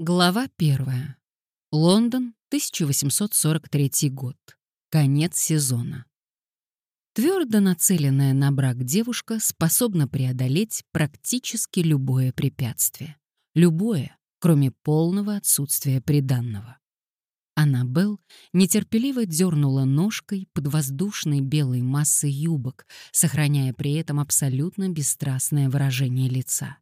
Глава первая. Лондон, 1843 год. Конец сезона. Твердо нацеленная на брак девушка способна преодолеть практически любое препятствие. Любое, кроме полного отсутствия приданного. Аннабелл нетерпеливо дернула ножкой под воздушной белой массой юбок, сохраняя при этом абсолютно бесстрастное выражение лица.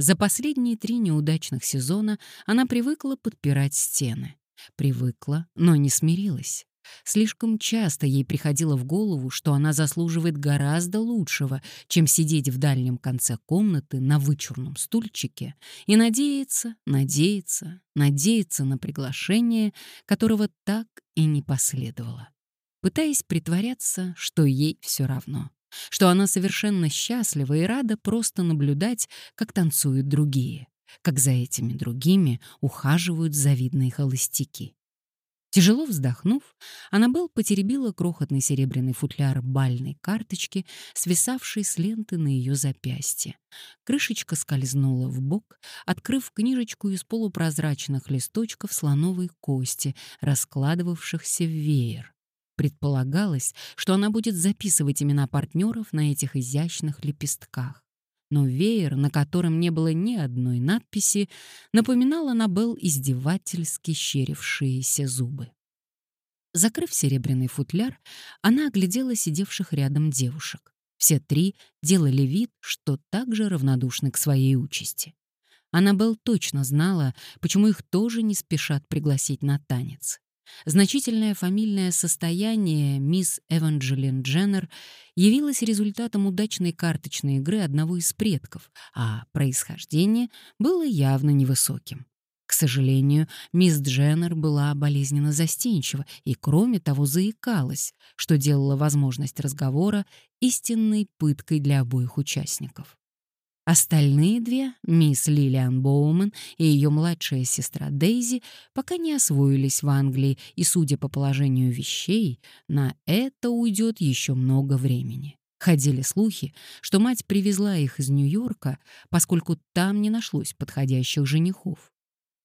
За последние три неудачных сезона она привыкла подпирать стены. Привыкла, но не смирилась. Слишком часто ей приходило в голову, что она заслуживает гораздо лучшего, чем сидеть в дальнем конце комнаты на вычурном стульчике и надеяться, надеяться, надеяться на приглашение, которого так и не последовало, пытаясь притворяться, что ей все равно что она совершенно счастлива и рада просто наблюдать, как танцуют другие, как за этими другими ухаживают завидные холостяки. Тяжело вздохнув, Аннабелл потеребила крохотный серебряный футляр бальной карточки, свисавшей с ленты на ее запястье. Крышечка скользнула в бок, открыв книжечку из полупрозрачных листочков слоновой кости, раскладывавшихся в веер. Предполагалось, что она будет записывать имена партнеров на этих изящных лепестках. Но веер, на котором не было ни одной надписи, напоминал Аннабелл издевательски щерившиеся зубы. Закрыв серебряный футляр, она оглядела сидевших рядом девушек. Все три делали вид, что также равнодушны к своей участи. Аннабелл точно знала, почему их тоже не спешат пригласить на танец. Значительное фамильное состояние мисс Эванджелин Дженнер явилось результатом удачной карточной игры одного из предков, а происхождение было явно невысоким. К сожалению, мисс Дженнер была болезненно застенчива и, кроме того, заикалась, что делало возможность разговора истинной пыткой для обоих участников. Остальные две, мисс Лилиан Боуман и ее младшая сестра Дейзи, пока не освоились в Англии, и, судя по положению вещей, на это уйдет еще много времени. Ходили слухи, что мать привезла их из Нью-Йорка, поскольку там не нашлось подходящих женихов.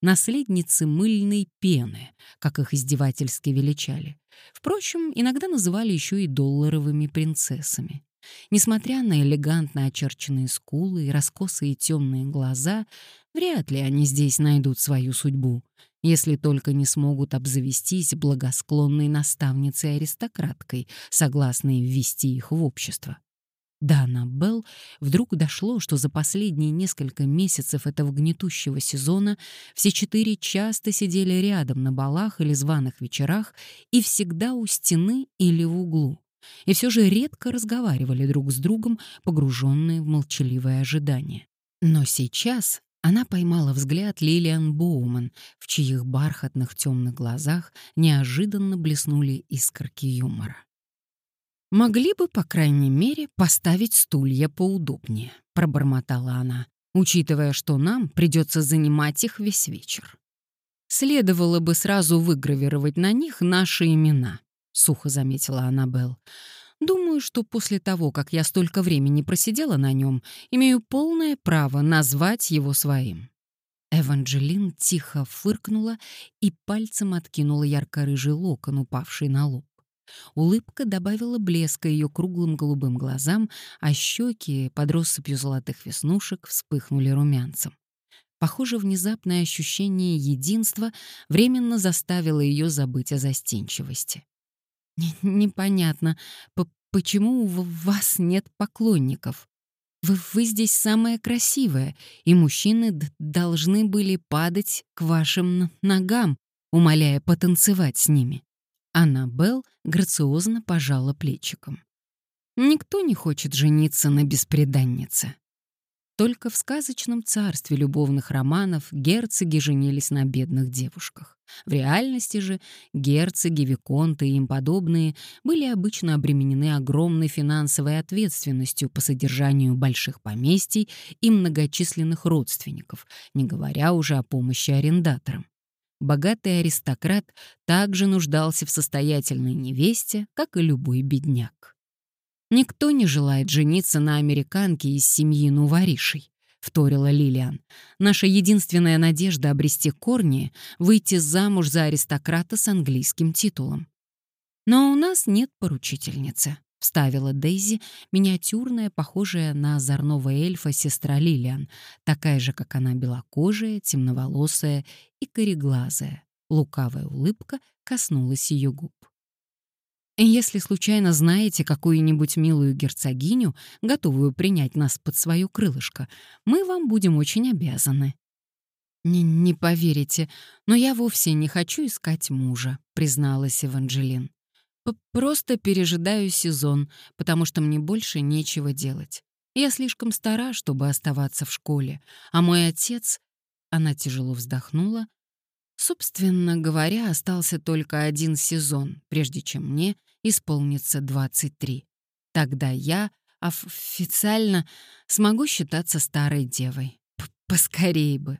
Наследницы мыльной пены, как их издевательски величали. Впрочем, иногда называли еще и долларовыми принцессами. Несмотря на элегантно очерченные скулы и раскосые темные глаза, вряд ли они здесь найдут свою судьбу, если только не смогут обзавестись благосклонной наставницей-аристократкой, согласной ввести их в общество. Да, Аннабелл вдруг дошло, что за последние несколько месяцев этого гнетущего сезона все четыре часто сидели рядом на балах или званых вечерах и всегда у стены или в углу и все же редко разговаривали друг с другом, погруженные в молчаливое ожидание. Но сейчас она поймала взгляд Лилиан Боуман, в чьих бархатных темных глазах неожиданно блеснули искорки юмора. «Могли бы, по крайней мере, поставить стулья поудобнее», — пробормотала она, учитывая, что нам придется занимать их весь вечер. Следовало бы сразу выгравировать на них наши имена сухо заметила Аннабелл. Думаю, что после того, как я столько времени просидела на нем, имею полное право назвать его своим. Эванджелин тихо фыркнула и пальцем откинула ярко-рыжий локон, упавший на лоб. Улыбка добавила блеска ее круглым голубым глазам, а щеки под россыпью золотых веснушек вспыхнули румянцем. Похоже, внезапное ощущение единства временно заставило ее забыть о застенчивости. Непонятно, почему у вас нет поклонников? Вы, вы здесь самая красивая, и мужчины должны были падать к вашим ногам, умоляя потанцевать с ними. Аннабелл грациозно пожала плечиком. Никто не хочет жениться на беспреданнице. Только в сказочном царстве любовных романов герцоги женились на бедных девушках. В реальности же герцоги, виконты и им подобные были обычно обременены огромной финансовой ответственностью по содержанию больших поместий и многочисленных родственников, не говоря уже о помощи арендаторам. Богатый аристократ также нуждался в состоятельной невесте, как и любой бедняк. Никто не желает жениться на американке из семьи Нуваришей. вторила Лилиан. «Наша единственная надежда обрести корни — выйти замуж за аристократа с английским титулом». «Но у нас нет поручительницы», — вставила Дейзи, миниатюрная, похожая на озорного эльфа сестра Лилиан, такая же, как она, белокожая, темноволосая и кореглазая. Лукавая улыбка коснулась ее губ. Если случайно знаете какую-нибудь милую герцогиню, готовую принять нас под свое крылышко, мы вам будем очень обязаны». «Не, не поверите, но я вовсе не хочу искать мужа», — призналась Эванжелин. «Просто пережидаю сезон, потому что мне больше нечего делать. Я слишком стара, чтобы оставаться в школе, а мой отец...» Она тяжело вздохнула Собственно говоря, остался только один сезон, прежде чем мне исполнится 23. Тогда я официально смогу считаться старой девой. П Поскорей бы.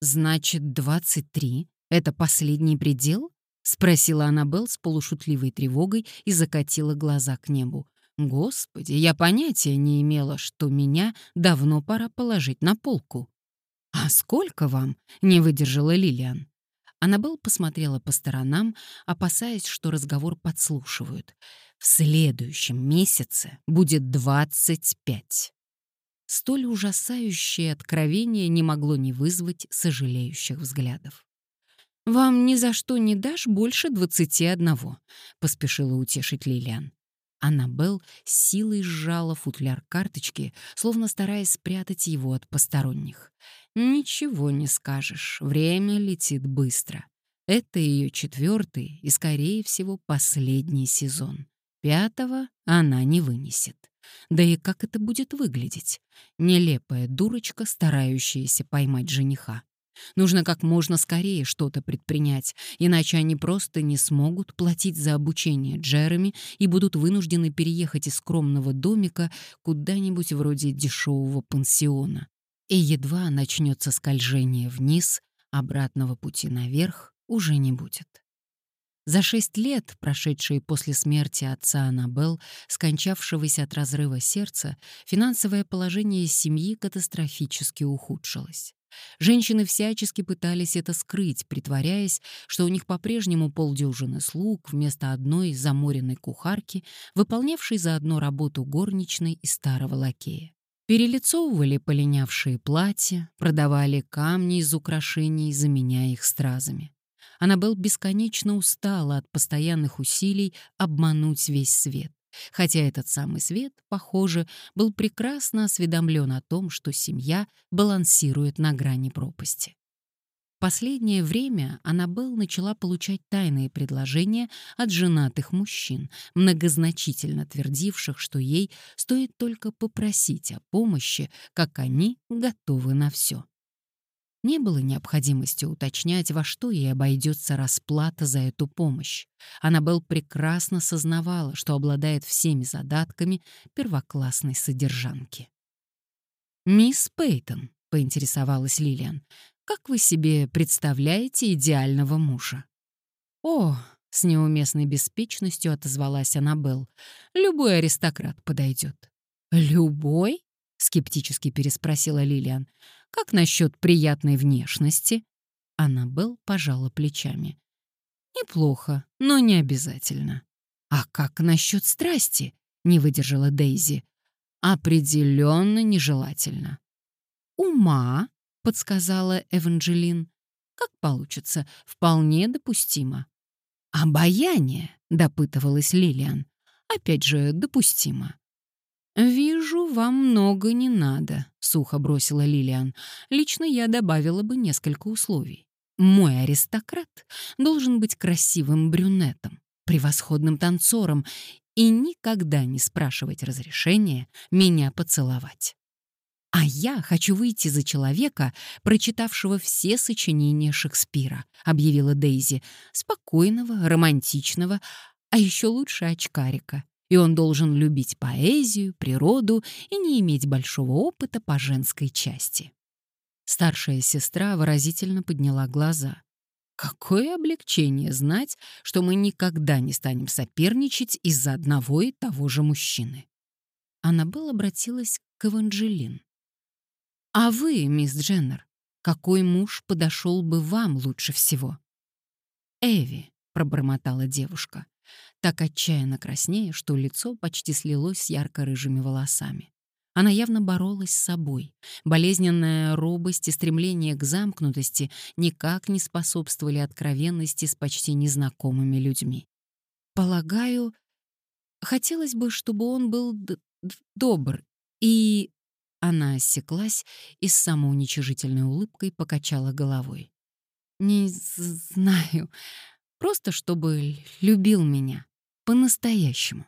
Значит, 23 — это последний предел? Спросила Аннабелл с полушутливой тревогой и закатила глаза к небу. Господи, я понятия не имела, что меня давно пора положить на полку. «А сколько вам?» — не выдержала Лилиан. Аннабелл посмотрела по сторонам, опасаясь, что разговор подслушивают. «В следующем месяце будет двадцать пять». Столь ужасающее откровение не могло не вызвать сожалеющих взглядов. «Вам ни за что не дашь больше двадцати одного», — поспешила утешить Лилиан. Аннабелл силой сжала футляр карточки, словно стараясь спрятать его от посторонних. Ничего не скажешь, время летит быстро. Это ее четвертый и, скорее всего, последний сезон. Пятого она не вынесет. Да и как это будет выглядеть? Нелепая дурочка, старающаяся поймать жениха. Нужно как можно скорее что-то предпринять, иначе они просто не смогут платить за обучение Джереми и будут вынуждены переехать из скромного домика куда-нибудь вроде дешевого пансиона. И едва начнется скольжение вниз, обратного пути наверх уже не будет. За шесть лет, прошедшие после смерти отца Аннабелл, скончавшегося от разрыва сердца, финансовое положение семьи катастрофически ухудшилось. Женщины всячески пытались это скрыть, притворяясь, что у них по-прежнему полдюжины слуг вместо одной заморенной кухарки, выполнявшей заодно работу горничной и старого лакея. Перелицовывали полинявшие платья, продавали камни из украшений, заменяя их стразами. Аннабелл бесконечно устала от постоянных усилий обмануть весь свет. Хотя этот самый свет, похоже, был прекрасно осведомлен о том, что семья балансирует на грани пропасти. Последнее время Аннабелл начала получать тайные предложения от женатых мужчин, многозначительно твердивших, что ей стоит только попросить о помощи, как они готовы на все. Не было необходимости уточнять, во что ей обойдется расплата за эту помощь. Аннабелл прекрасно сознавала, что обладает всеми задатками первоклассной содержанки. «Мисс Пейтон», — поинтересовалась Лилиан, — «как вы себе представляете идеального мужа?» «О», — с неуместной беспечностью отозвалась Аннабелл, — «любой аристократ подойдет». «Любой?» — скептически переспросила Лилиан. Как насчет приятной внешности?» Аннабелл пожала плечами. «Неплохо, но не обязательно». «А как насчет страсти?» — не выдержала Дейзи. «Определенно нежелательно». «Ума», — подсказала Эванжелин. «Как получится, вполне допустимо». «Обаяние», — допытывалась Лилиан. «Опять же, допустимо». «Вижу, вам много не надо», — сухо бросила Лилиан. «Лично я добавила бы несколько условий. Мой аристократ должен быть красивым брюнетом, превосходным танцором и никогда не спрашивать разрешения меня поцеловать. А я хочу выйти за человека, прочитавшего все сочинения Шекспира, объявила Дейзи, спокойного, романтичного, а еще лучше очкарика, и он должен любить поэзию, природу и не иметь большого опыта по женской части. Старшая сестра выразительно подняла глаза. Какое облегчение знать, что мы никогда не станем соперничать из-за одного и того же мужчины. Аннабелл обратилась к Эванжелин. «А вы, мисс Дженнер, какой муж подошел бы вам лучше всего?» «Эви», — пробормотала девушка, так отчаянно краснее, что лицо почти слилось с ярко-рыжими волосами. Она явно боролась с собой. Болезненная робость и стремление к замкнутости никак не способствовали откровенности с почти незнакомыми людьми. «Полагаю, хотелось бы, чтобы он был добр и...» Она осеклась и с самоуничижительной улыбкой покачала головой. «Не знаю. Просто чтобы любил меня. По-настоящему».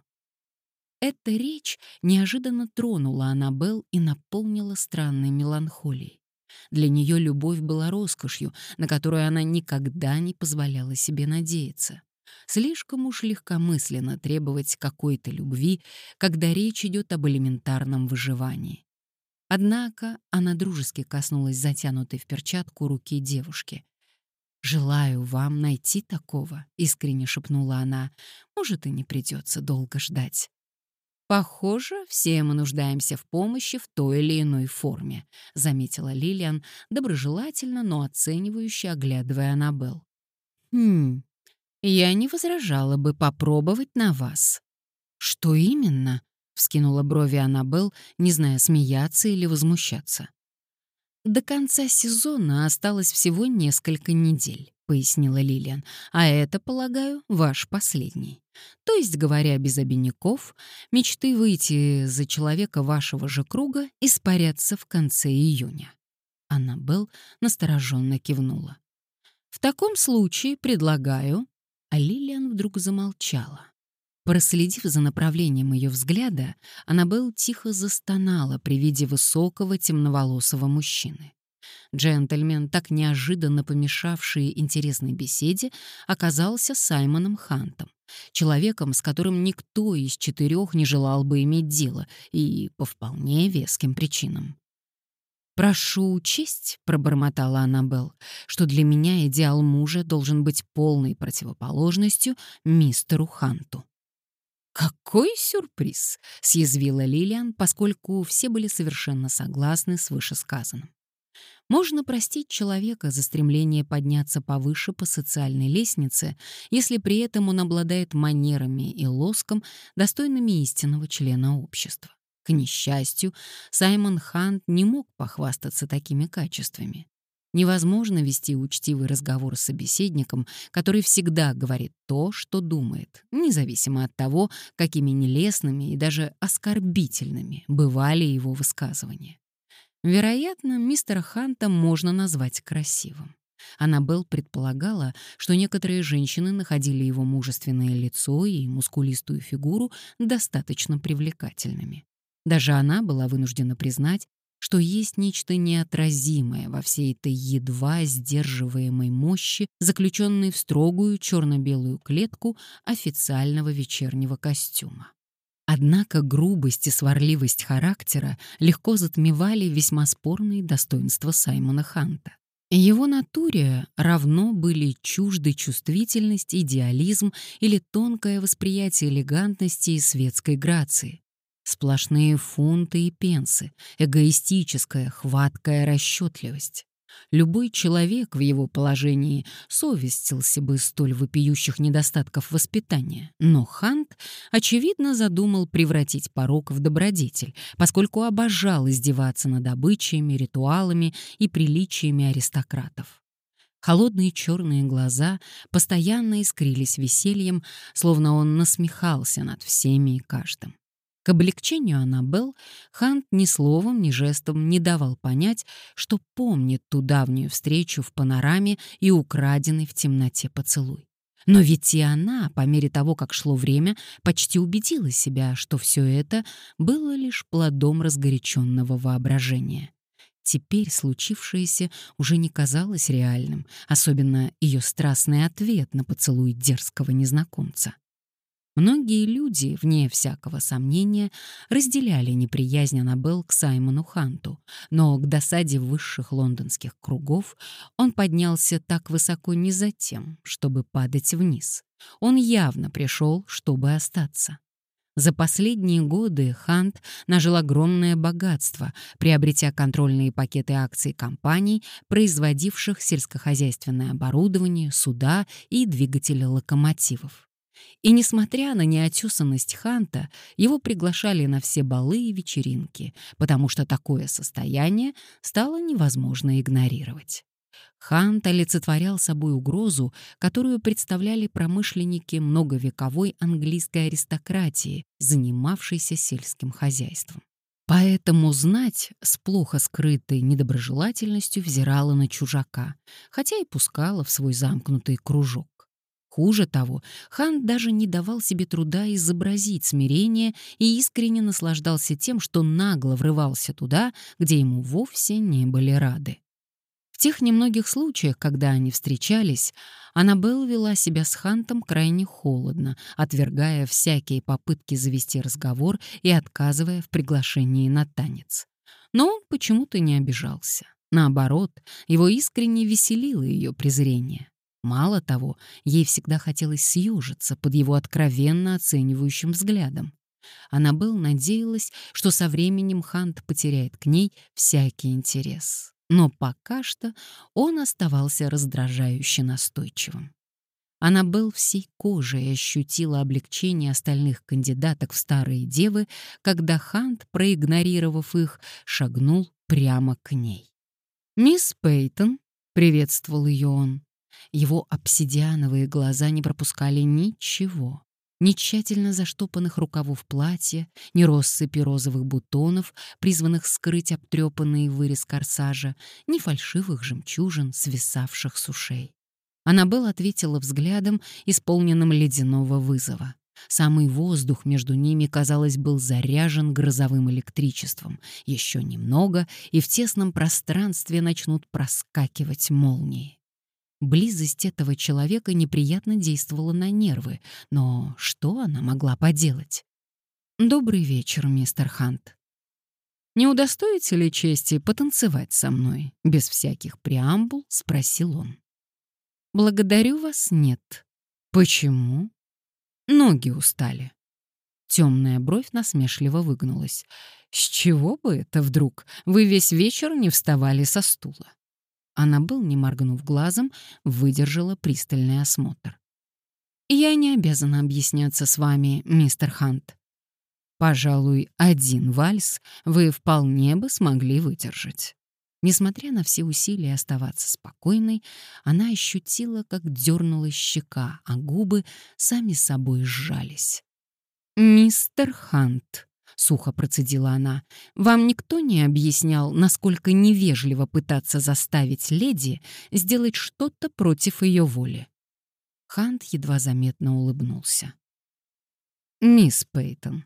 Эта речь неожиданно тронула Аннабел и наполнила странной меланхолией. Для нее любовь была роскошью, на которую она никогда не позволяла себе надеяться. Слишком уж легкомысленно требовать какой-то любви, когда речь идет об элементарном выживании. Однако она дружески коснулась затянутой в перчатку руки девушки. «Желаю вам найти такого», — искренне шепнула она. «Может, и не придется долго ждать». «Похоже, все мы нуждаемся в помощи в той или иной форме», — заметила Лилиан, доброжелательно, но оценивающе оглядывая Аннабелл. «Хм, я не возражала бы попробовать на вас». «Что именно?» — вскинула брови Аннабелл, не зная, смеяться или возмущаться. «До конца сезона осталось всего несколько недель», — пояснила Лилиан, «а это, полагаю, ваш последний. То есть, говоря без обиняков, мечты выйти за человека вашего же круга испарятся в конце июня». Аннабелл настороженно кивнула. «В таком случае предлагаю...» А Лилиан вдруг замолчала. Проследив за направлением ее взгляда, Аннабелл тихо застонала при виде высокого темноволосого мужчины. Джентльмен, так неожиданно помешавший интересной беседе, оказался Саймоном Хантом, человеком, с которым никто из четырех не желал бы иметь дело, и по вполне веским причинам. «Прошу учесть», — пробормотала Аннабелл, «что для меня идеал мужа должен быть полной противоположностью мистеру Ханту». «Какой сюрприз!» — съязвила Лилиан, поскольку все были совершенно согласны с вышесказанным. Можно простить человека за стремление подняться повыше по социальной лестнице, если при этом он обладает манерами и лоском, достойными истинного члена общества. К несчастью, Саймон Хант не мог похвастаться такими качествами. Невозможно вести учтивый разговор с собеседником, который всегда говорит то, что думает, независимо от того, какими нелестными и даже оскорбительными бывали его высказывания. Вероятно, мистера Ханта можно назвать красивым. Аннабелл предполагала, что некоторые женщины находили его мужественное лицо и мускулистую фигуру достаточно привлекательными. Даже она была вынуждена признать, что есть нечто неотразимое во всей этой едва сдерживаемой мощи, заключенной в строгую черно-белую клетку официального вечернего костюма. Однако грубость и сварливость характера легко затмевали весьма спорные достоинства Саймона Ханта. Его натуре равно были чужды чувствительность, идеализм или тонкое восприятие элегантности и светской грации. Сплошные фунты и пенсы, эгоистическая, хваткая расчетливость. Любой человек в его положении совестился бы столь вопиющих недостатков воспитания, но Хант, очевидно, задумал превратить порок в добродетель, поскольку обожал издеваться над обычаями, ритуалами и приличиями аристократов. Холодные черные глаза постоянно искрились весельем, словно он насмехался над всеми и каждым. К облегчению Аннабелл Хант ни словом, ни жестом не давал понять, что помнит ту давнюю встречу в панораме и украденный в темноте поцелуй. Но ведь и она, по мере того, как шло время, почти убедила себя, что все это было лишь плодом разгоряченного воображения. Теперь случившееся уже не казалось реальным, особенно ее страстный ответ на поцелуй дерзкого незнакомца. Многие люди, вне всякого сомнения, разделяли неприязнь Аннабелл к Саймону Ханту, но к досаде высших лондонских кругов он поднялся так высоко не за тем, чтобы падать вниз. Он явно пришел, чтобы остаться. За последние годы Хант нажил огромное богатство, приобретя контрольные пакеты акций компаний, производивших сельскохозяйственное оборудование, суда и двигатели локомотивов. И несмотря на неотесанность Ханта, его приглашали на все балы и вечеринки, потому что такое состояние стало невозможно игнорировать. Хант олицетворял собой угрозу, которую представляли промышленники многовековой английской аристократии, занимавшейся сельским хозяйством. Поэтому знать с плохо скрытой недоброжелательностью взирала на чужака, хотя и пускала в свой замкнутый кружок. Хуже того, хан даже не давал себе труда изобразить смирение и искренне наслаждался тем, что нагло врывался туда, где ему вовсе не были рады. В тех немногих случаях, когда они встречались, Аннабелл вела себя с Хантом крайне холодно, отвергая всякие попытки завести разговор и отказывая в приглашении на танец. Но он почему-то не обижался. Наоборот, его искренне веселило ее презрение. Мало того, ей всегда хотелось съежиться под его откровенно оценивающим взглядом. Аннабелл надеялась, что со временем Хант потеряет к ней всякий интерес. Но пока что он оставался раздражающе настойчивым. Аннабелл всей кожей ощутила облегчение остальных кандидаток в старые девы, когда Хант, проигнорировав их, шагнул прямо к ней. «Мисс Пейтон», — приветствовал ее он, его обсидиановые глаза не пропускали ничего. Ни тщательно заштопанных рукавов платья, ни россыпи розовых бутонов, призванных скрыть обтрепанный вырез корсажа, ни фальшивых жемчужин, свисавших с ушей. Аннабелл ответила взглядом, исполненным ледяного вызова. Самый воздух между ними, казалось, был заряжен грозовым электричеством. Еще немного, и в тесном пространстве начнут проскакивать молнии. Близость этого человека неприятно действовала на нервы, но что она могла поделать? «Добрый вечер, мистер Хант. Не удостоите ли чести потанцевать со мной?» Без всяких преамбул спросил он. «Благодарю вас, нет. Почему?» Ноги устали. Темная бровь насмешливо выгнулась. «С чего бы это вдруг? Вы весь вечер не вставали со стула?» Аннабелл, не моргнув глазом, выдержала пристальный осмотр. «Я не обязана объясняться с вами, мистер Хант. Пожалуй, один вальс вы вполне бы смогли выдержать». Несмотря на все усилия оставаться спокойной, она ощутила, как дернулась щека, а губы сами собой сжались. «Мистер Хант», сухо процедила она. Вам никто не объяснял, насколько невежливо пытаться заставить леди сделать что-то против ее воли. Хант едва заметно улыбнулся. Мисс Пейтон,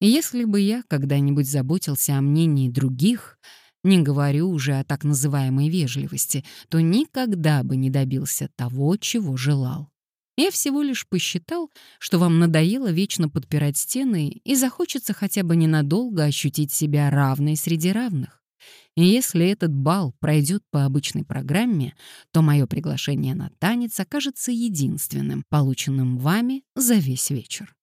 если бы я когда-нибудь заботился о мнении других, не говорю уже о так называемой вежливости, то никогда бы не добился того, чего желал. Я всего лишь посчитал, что вам надоело вечно подпирать стены и захочется хотя бы ненадолго ощутить себя равной среди равных. И если этот бал пройдет по обычной программе, то мое приглашение на танец окажется единственным, полученным вами за весь вечер.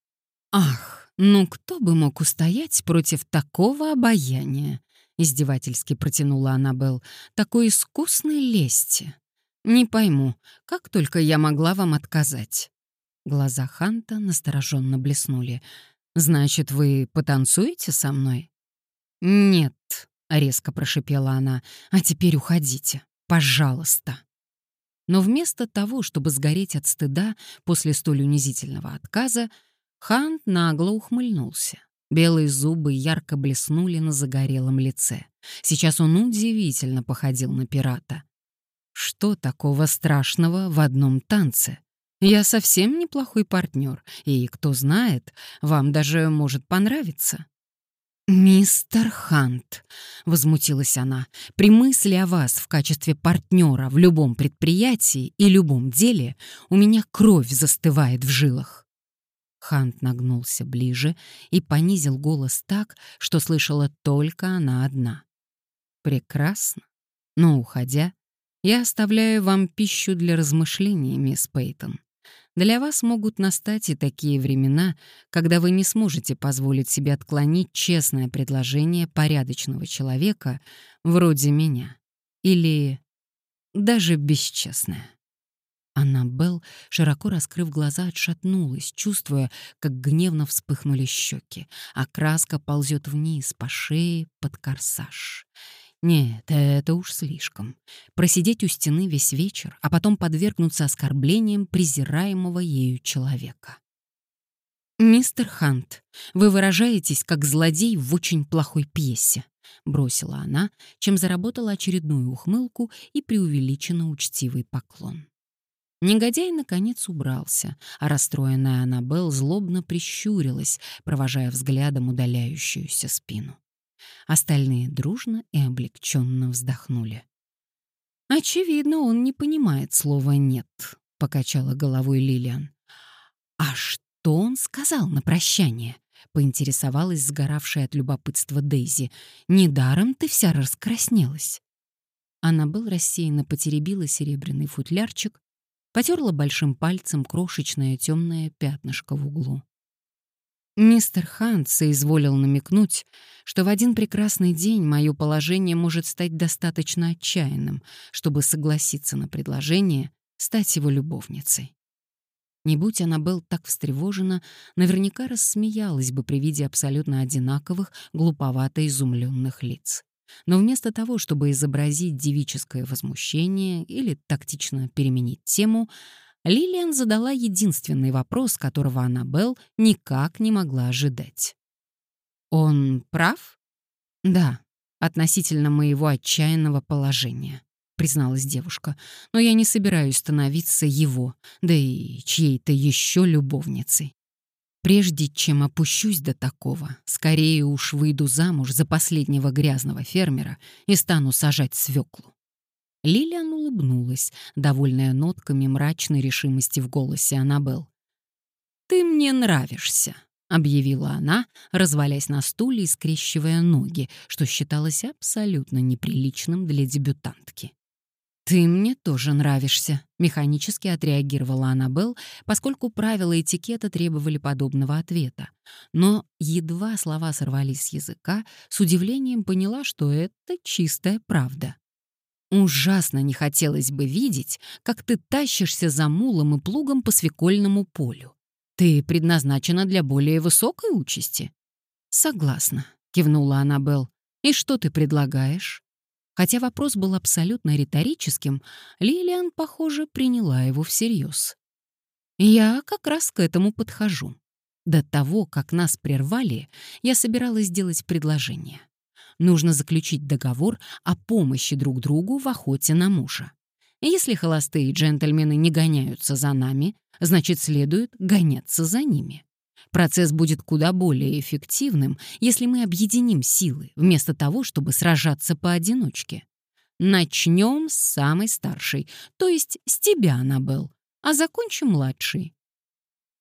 Ах, ну кто бы мог устоять против такого обаяния? Издевательски протянула Аннабелл, такой искусной лести. Не пойму, как только я могла вам отказать. Глаза Ханта настороженно блеснули. Значит, вы потанцуете со мной? Нет, резко прошипела она. А теперь уходите, пожалуйста. Но вместо того, чтобы сгореть от стыда после столь унизительного отказа, Хант нагло ухмыльнулся. Белые зубы ярко блеснули на загорелом лице. Сейчас он удивительно походил на пирата. Что такого страшного в одном танце? Я совсем неплохой партнер, и, кто знает, вам даже может понравиться. «Мистер Хант», — возмутилась она, — «при мысли о вас в качестве партнера в любом предприятии и любом деле у меня кровь застывает в жилах». Хант нагнулся ближе и понизил голос так, что слышала только она одна. «Прекрасно. Но, уходя, я оставляю вам пищу для размышлений, мисс Пейтон. Для вас могут настать и такие времена, когда вы не сможете позволить себе отклонить честное предложение порядочного человека вроде меня. Или даже бесчестное. Аннабелл, широко раскрыв глаза, отшатнулась, чувствуя, как гневно вспыхнули щеки, а краска ползет вниз по шее под корсаж. Нет, это уж слишком. Просидеть у стены весь вечер, а потом подвергнуться оскорблениям презираемого ею человека. «Мистер Хант, вы выражаетесь как злодей в очень плохой пьесе», — бросила она, чем заработала очередную ухмылку и преувеличенно учтивый поклон. Негодяй, наконец, убрался, а расстроенная Аннабелл злобно прищурилась, провожая взглядом удаляющуюся спину. Остальные дружно и облегченно вздохнули. «Очевидно, он не понимает слова «нет», — покачала головой Лилиан. «А что он сказал на прощание?» — поинтересовалась сгоравшая от любопытства Дейзи. «Недаром ты вся раскраснелась». Аннабелл рассеянно потеребила серебряный футлярчик, потерла большим пальцем крошечное темное пятнышко в углу. Мистер Хант соизволил намекнуть, что в один прекрасный день мое положение может стать достаточно отчаянным, чтобы согласиться на предложение стать его любовницей. Не будь она был так встревожена, наверняка рассмеялась бы при виде абсолютно одинаковых, глуповато изумленных лиц. Но вместо того, чтобы изобразить девическое возмущение или тактично переменить тему, Лилиан задала единственный вопрос, которого Аннабелл никак не могла ожидать. «Он прав?» «Да, относительно моего отчаянного положения», — призналась девушка. «Но я не собираюсь становиться его, да и чьей-то еще любовницей. Прежде чем опущусь до такого, скорее уж выйду замуж за последнего грязного фермера и стану сажать свеклу. Лилиан улыбнулась, довольная нотками мрачной решимости в голосе Аннабелл. «Ты мне нравишься», — объявила она, развалясь на стуле и скрещивая ноги, что считалось абсолютно неприличным для дебютантки. «Ты мне тоже нравишься», — механически отреагировала Аннабелл, поскольку правила этикета требовали подобного ответа. Но едва слова сорвались с языка, с удивлением поняла, что это чистая правда. Ужасно не хотелось бы видеть, как ты тащишься за мулом и плугом по свекольному полю. Ты предназначена для более высокой участи. Согласна, кивнула Аннабелл. И что ты предлагаешь? Хотя вопрос был абсолютно риторическим, Лилиан, похоже, приняла его всерьез. Я как раз к этому подхожу. До того, как нас прервали, я собиралась сделать предложение нужно заключить договор о помощи друг другу в охоте на мужа. Если холостые джентльмены не гоняются за нами, значит, следует гоняться за ними. Процесс будет куда более эффективным, если мы объединим силы, вместо того, чтобы сражаться поодиночке. Начнем с самой старшей, то есть с тебя, Аннабелл, а закончим младшей.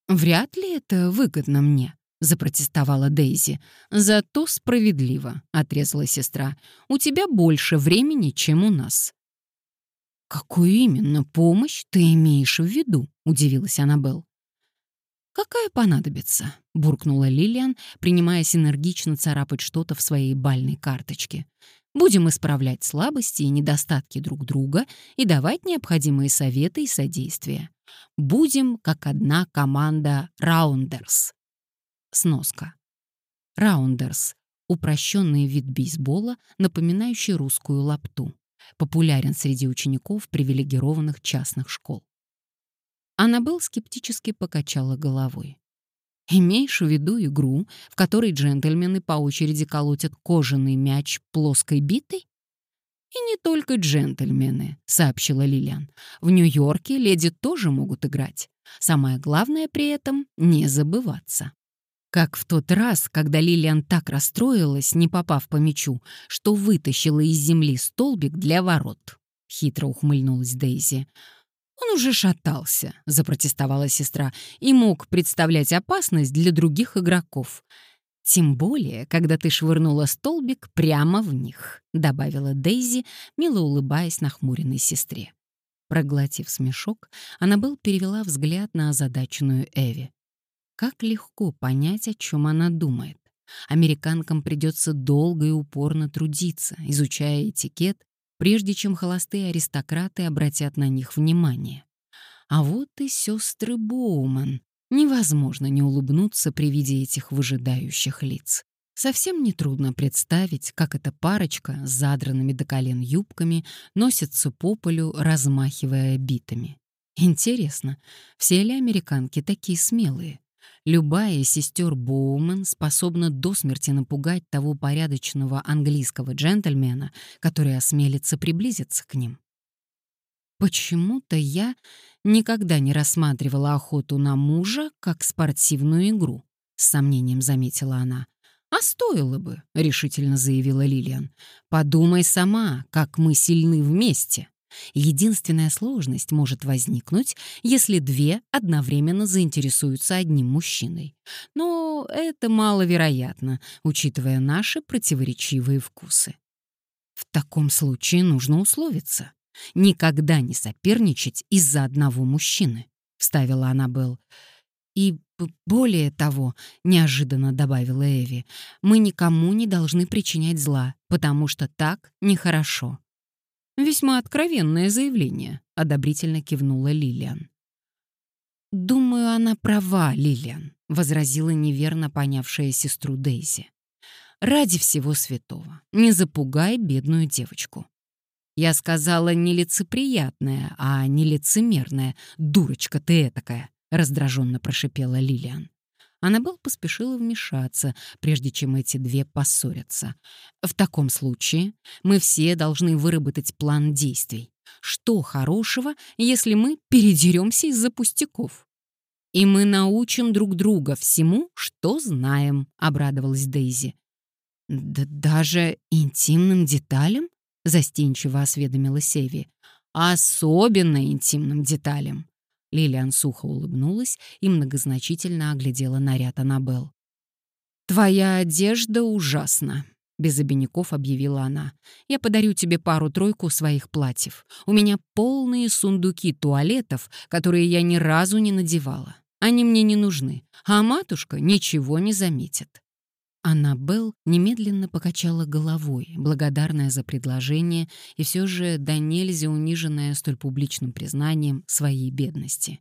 Вряд ли это выгодно мне. — запротестовала Дейзи. «Зато справедливо», — отрезала сестра. «У тебя больше времени, чем у нас». «Какую именно помощь ты имеешь в виду?» — удивилась Аннабелл. «Какая понадобится?» — буркнула Лилиан, принимаясь энергично царапать что-то в своей бальной карточке. «Будем исправлять слабости и недостатки друг друга и давать необходимые советы и содействия. Будем как одна команда «Раундерс». Сноска. Раундерс — упрощенный вид бейсбола, напоминающий русскую лапту. Популярен среди учеников привилегированных частных школ. Аннабелл скептически покачала головой. «Имеешь в виду игру, в которой джентльмены по очереди колотят кожаный мяч плоской битой?» «И не только джентльмены», — сообщила Лилиан. «В Нью-Йорке леди тоже могут играть. Самое главное при этом — не забываться». Как в тот раз, когда Лилиан так расстроилась, не попав по мячу, что вытащила из земли столбик для ворот. Хитро ухмыльнулась Дейзи. «Он уже шатался», — запротестовала сестра, «и мог представлять опасность для других игроков. Тем более, когда ты швырнула столбик прямо в них», — добавила Дейзи, мило улыбаясь нахмуренной сестре. Проглотив смешок, Аннабелл перевела взгляд на озадаченную Эви. Как легко понять, о чем она думает. Американкам придется долго и упорно трудиться, изучая этикет, прежде чем холостые аристократы обратят на них внимание. А вот и сестры Боуман. Невозможно не улыбнуться при виде этих выжидающих лиц. Совсем нетрудно представить, как эта парочка с задранными до колен юбками носится по полю, размахивая битами. Интересно, все ли американки такие смелые? Любая из сестер Боуман способна до смерти напугать того порядочного английского джентльмена, который осмелится приблизиться к ним. Почему-то я никогда не рассматривала охоту на мужа как спортивную игру, с сомнением заметила она. «А стоило бы», — решительно заявила Лилиан. «Подумай сама, как мы сильны вместе. Единственная сложность может возникнуть, если две одновременно заинтересуются одним мужчиной. Но это маловероятно, учитывая наши противоречивые вкусы. В таком случае нужно условиться. Никогда не соперничать из-за одного мужчины», — вставила Аннабелл. «И более того», — неожиданно добавила Эви, «мы никому не должны причинять зла, потому что так нехорошо». «Весьма откровенное заявление», — одобрительно кивнула Лилиан. «Думаю, она права, Лилиан», — возразила неверно понявшая сестру Дейзи. «Ради всего святого, не запугай бедную девочку». Я сказала нелицеприятная, а нелицемерная. Дурочка ты этакая. — раздраженно прошипела Лилиан. Аннабелл поспешила вмешаться, прежде чем эти две поссорятся. «В таком случае мы все должны выработать план действий. Что хорошего, если мы передеремся из-за пустяков?» «И мы научим друг друга всему, что знаем», — обрадовалась Дейзи. «Да даже интимным деталям?» — застенчиво осведомилась Эви. «Особенно интимным деталям. Лилиан сухо улыбнулась и многозначительно оглядела наряд Аннабелл. «Твоя одежда ужасна», — без обиняков объявила она. «Я подарю тебе пару-тройку своих платьев. У меня полные сундуки туалетов, которые я ни разу не надевала. Они мне не нужны, а матушка ничего не заметит». Аннабелл немедленно покачала головой, благодарная за предложение и все же до нельзя униженная столь публичным признанием своей бедности.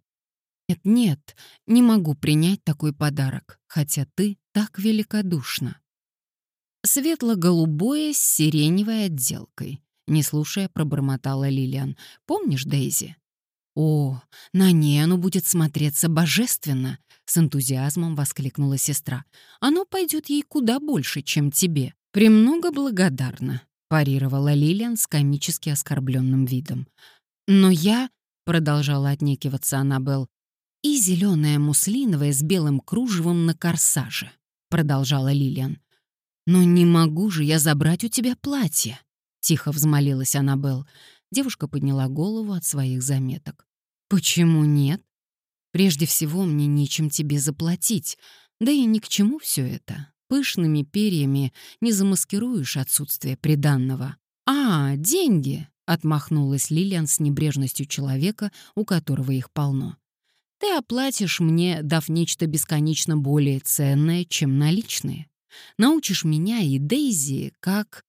«Нет, нет, не могу принять такой подарок, хотя ты так великодушна». «Светло-голубое с сиреневой отделкой», — не слушая, пробормотала Лилиан. «Помнишь, Дейзи?» «О, на ней оно будет смотреться божественно!» — с энтузиазмом воскликнула сестра. «Оно пойдет ей куда больше, чем тебе. Премного благодарна», — парировала Лилиан с комически оскорбленным видом. «Но я...» — продолжала отнекиваться Аннабелл. «И зеленая муслиновая с белым кружевом на корсаже», — продолжала Лилиан. «Но не могу же я забрать у тебя платье», — тихо взмолилась Аннабелл. Девушка подняла голову от своих заметок. «Почему нет? Прежде всего, мне нечем тебе заплатить, да и ни к чему все это. Пышными перьями не замаскируешь отсутствие приданного. А, деньги!» — отмахнулась Лилиан с небрежностью человека, у которого их полно. «Ты оплатишь мне, дав нечто бесконечно более ценное, чем наличные. Научишь меня и Дейзи, как...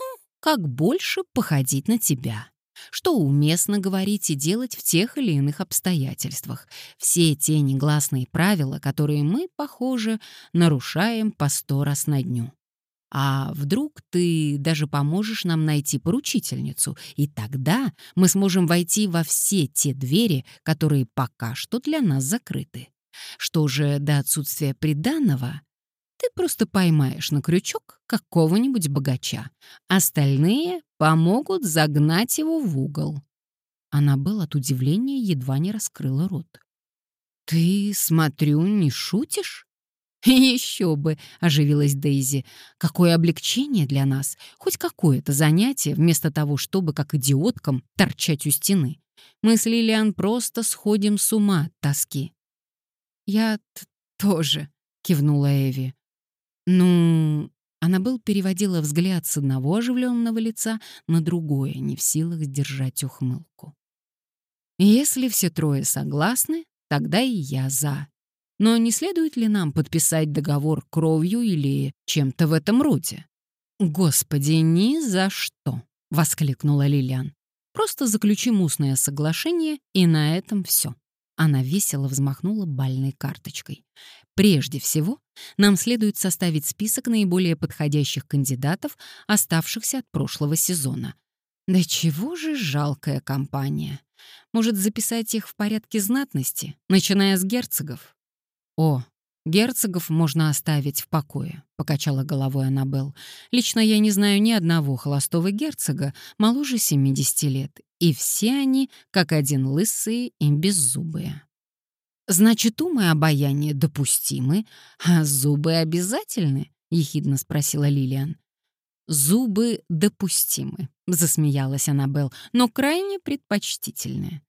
Ну, как больше походить на тебя что уместно говорить и делать в тех или иных обстоятельствах. Все те негласные правила, которые мы, похоже, нарушаем по сто раз на дню. А вдруг ты даже поможешь нам найти поручительницу, и тогда мы сможем войти во все те двери, которые пока что для нас закрыты. Что же до отсутствия приданного, ты просто поймаешь на крючок какого-нибудь богача. Остальные помогут загнать его в угол. Аннабелл от удивления едва не раскрыла рот. «Ты, смотрю, не шутишь?» «Еще бы!» — оживилась Дейзи. «Какое облегчение для нас! Хоть какое-то занятие, вместо того, чтобы, как идиоткам, торчать у стены. Мы с Лилиан просто сходим с ума от тоски». «Я тоже», — кивнула Эви. «Ну...» Аннабелл переводила взгляд с одного оживленного лица на другое, не в силах сдержать ухмылку. Если все трое согласны, тогда и я за. Но не следует ли нам подписать договор кровью или чем-то в этом роде? Господи, ни за что, воскликнула Лилиан. Просто заключим устное соглашение, и на этом все. Она весело взмахнула бальной карточкой. Прежде всего, нам следует составить список наиболее подходящих кандидатов, оставшихся от прошлого сезона. Да чего же жалкая компания. Может, записать их в порядке знатности, начиная с герцогов? О, герцогов можно оставить в покое, покачала головой Аннабелл. Лично я не знаю ни одного холостого герцога моложе 70 лет, и все они, как один лысые и беззубые. «Значит, ум и обаяние допустимы, а зубы обязательны?» — ехидно спросила Лилиан. «Зубы допустимы», — засмеялась Аннабелл, «но крайне предпочтительные».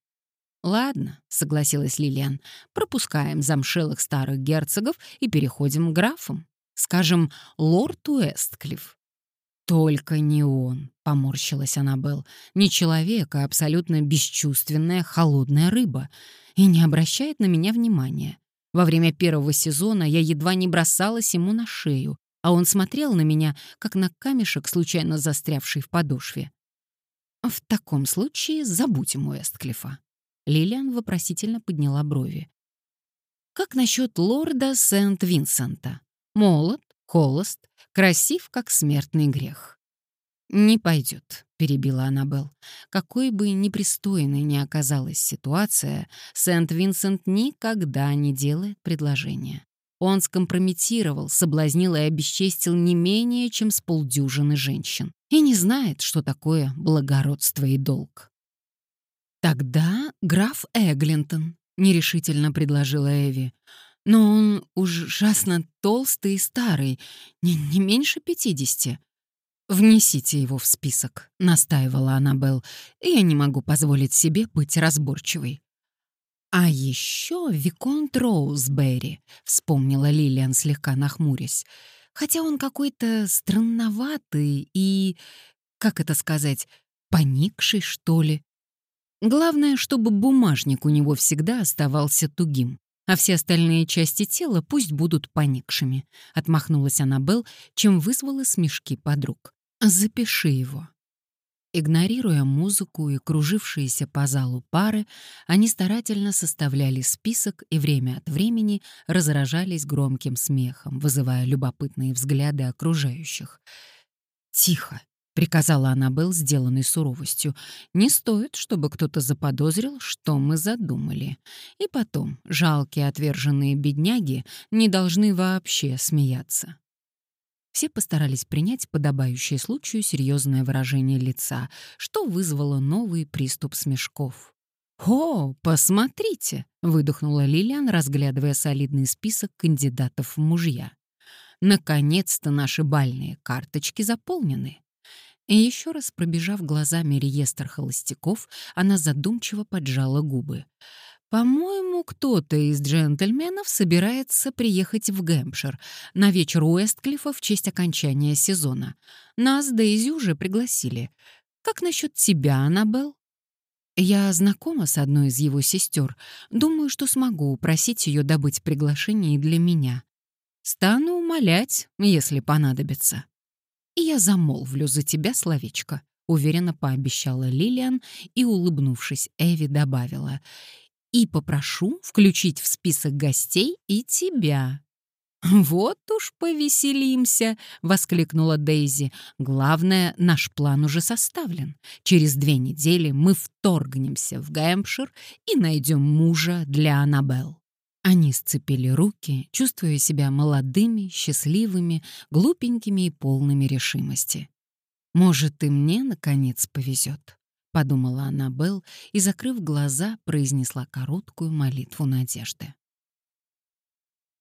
«Ладно», — согласилась Лилиан, «пропускаем замшелых старых герцогов и переходим к графам. Скажем, лорд Уэстклифф. «Только не он», — поморщилась Аннабелл. «Не человек, а абсолютно бесчувственная, холодная рыба. И не обращает на меня внимания. Во время первого сезона я едва не бросалась ему на шею, а он смотрел на меня, как на камешек, случайно застрявший в подошве. «В таком случае забудем Уэстклифа». Лилиан вопросительно подняла брови. «Как насчет лорда Сент-Винсента? Молод, холост, красив, как смертный грех. «Не пойдет», — перебила Аннабелл. «Какой бы непристойной ни оказалась ситуация, Сент-Винсент никогда не делает предложения. Он скомпрометировал, соблазнил и обесчестил не менее, чем с полдюжины женщин. И не знает, что такое благородство и долг». «Тогда граф Эглинтон», — нерешительно предложила Эви. Но он ужасно толстый и старый, не, не меньше пятидесяти. «Внесите его в список», — настаивала Аннабелл. «Я не могу позволить себе быть разборчивой». «А еще Виконт Роузберри», — вспомнила Лилиан, слегка нахмурясь. «Хотя он какой-то странноватый и, как это сказать, поникший, что ли. Главное, чтобы бумажник у него всегда оставался тугим а все остальные части тела пусть будут поникшими», — отмахнулась Аннабелл, чем вызвала смешки подруг. «Запиши его». Игнорируя музыку и кружившиеся по залу пары, они старательно составляли список и время от времени разражались громким смехом, вызывая любопытные взгляды окружающих. «Тихо!» Приказала Аннабелл, сделанной суровостью. «Не стоит, чтобы кто-то заподозрил, что мы задумали. И потом, жалкие отверженные бедняги не должны вообще смеяться». Все постарались принять подобающее случаю серьезное выражение лица, что вызвало новый приступ смешков. «О, посмотрите!» — выдохнула Лилиан, разглядывая солидный список кандидатов в мужья. «Наконец-то наши бальные карточки заполнены. И еще раз пробежав глазами реестр холостяков, она задумчиво поджала губы. «По-моему, кто-то из джентльменов собирается приехать в Гэмпшир на вечер Уэстклифа в честь окончания сезона. Нас Дейзи уже пригласили. Как насчет тебя, Аннабелл?» «Я знакома с одной из его сестер. Думаю, что смогу упросить ее добыть приглашение и для меня. Стану умолять, если понадобится» и я замолвлю за тебя словечко», — уверенно пообещала Лилиан и, улыбнувшись, Эви добавила. «И попрошу включить в список гостей и тебя». «Вот уж повеселимся!» — воскликнула Дейзи. «Главное, наш план уже составлен. Через две недели мы вторгнемся в Гэмпшир и найдем мужа для Аннабелл». Они сцепили руки, чувствуя себя молодыми, счастливыми, глупенькими и полными решимости. «Может, и мне, наконец, повезет», — подумала Аннабелл и, закрыв глаза, произнесла короткую молитву надежды.